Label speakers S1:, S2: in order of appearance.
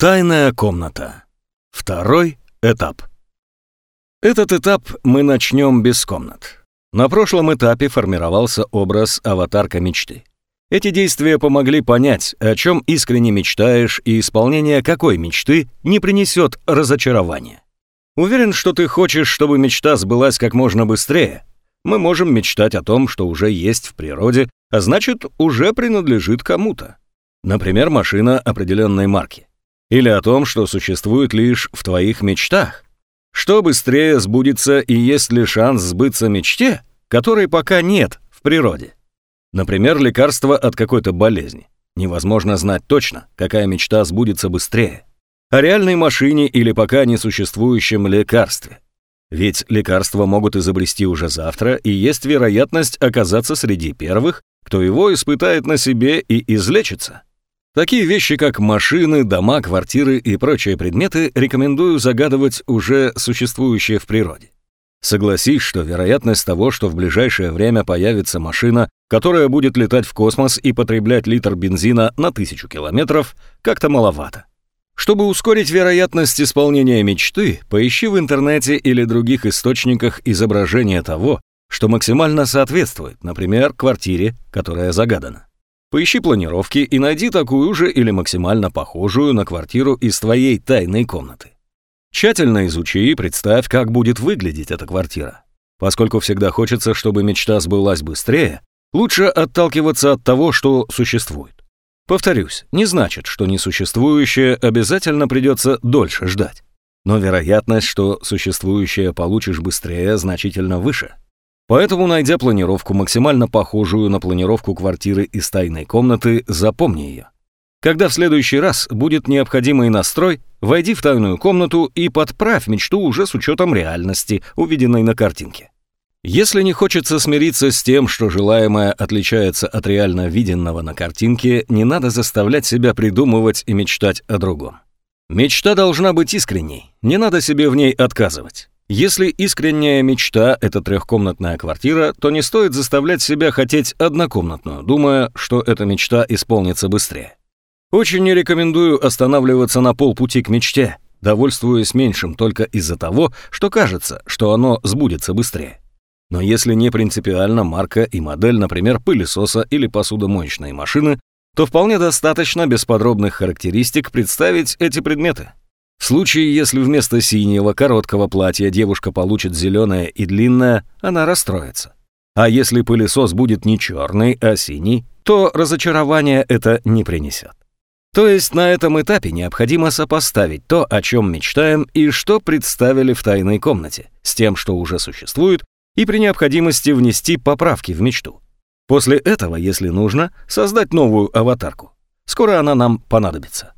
S1: Тайная комната. Второй этап. Этот этап мы начнем без комнат. На прошлом этапе формировался образ аватарка мечты. Эти действия помогли понять, о чем искренне мечтаешь, и исполнение какой мечты не принесет разочарования. Уверен, что ты хочешь, чтобы мечта сбылась как можно быстрее. Мы можем мечтать о том, что уже есть в природе, а значит, уже принадлежит кому-то. Например, машина определенной марки или о том, что существует лишь в твоих мечтах? Что быстрее сбудется и есть ли шанс сбыться мечте, которой пока нет в природе? Например, лекарство от какой-то болезни. Невозможно знать точно, какая мечта сбудется быстрее. О реальной машине или пока несуществующем лекарстве. Ведь лекарства могут изобрести уже завтра, и есть вероятность оказаться среди первых, кто его испытает на себе и излечится. Такие вещи, как машины, дома, квартиры и прочие предметы, рекомендую загадывать уже существующие в природе. Согласись, что вероятность того, что в ближайшее время появится машина, которая будет летать в космос и потреблять литр бензина на тысячу километров, как-то маловато. Чтобы ускорить вероятность исполнения мечты, поищи в интернете или других источниках изображение того, что максимально соответствует, например, квартире, которая загадана. Поищи планировки и найди такую же или максимально похожую на квартиру из твоей тайной комнаты. Тщательно изучи и представь, как будет выглядеть эта квартира. Поскольку всегда хочется, чтобы мечта сбылась быстрее, лучше отталкиваться от того, что существует. Повторюсь, не значит, что несуществующее обязательно придется дольше ждать. Но вероятность, что существующее получишь быстрее, значительно выше. Поэтому, найдя планировку, максимально похожую на планировку квартиры из тайной комнаты, запомни ее. Когда в следующий раз будет необходимый настрой, войди в тайную комнату и подправь мечту уже с учетом реальности, увиденной на картинке. Если не хочется смириться с тем, что желаемое отличается от реально виденного на картинке, не надо заставлять себя придумывать и мечтать о другом. Мечта должна быть искренней, не надо себе в ней отказывать. Если искренняя мечта — это трехкомнатная квартира, то не стоит заставлять себя хотеть однокомнатную, думая, что эта мечта исполнится быстрее. Очень не рекомендую останавливаться на полпути к мечте, довольствуясь меньшим только из-за того, что кажется, что оно сбудется быстрее. Но если не принципиально марка и модель, например, пылесоса или посудомоечной машины, то вполне достаточно без подробных характеристик представить эти предметы. Случае, если вместо синего короткого платья девушка получит зеленое и длинное, она расстроится. А если пылесос будет не черный, а синий, то разочарование это не принесет. То есть на этом этапе необходимо сопоставить то, о чем мечтаем и что представили в тайной комнате, с тем, что уже существует, и при необходимости внести поправки в мечту. После этого, если нужно, создать новую аватарку. Скоро она нам понадобится.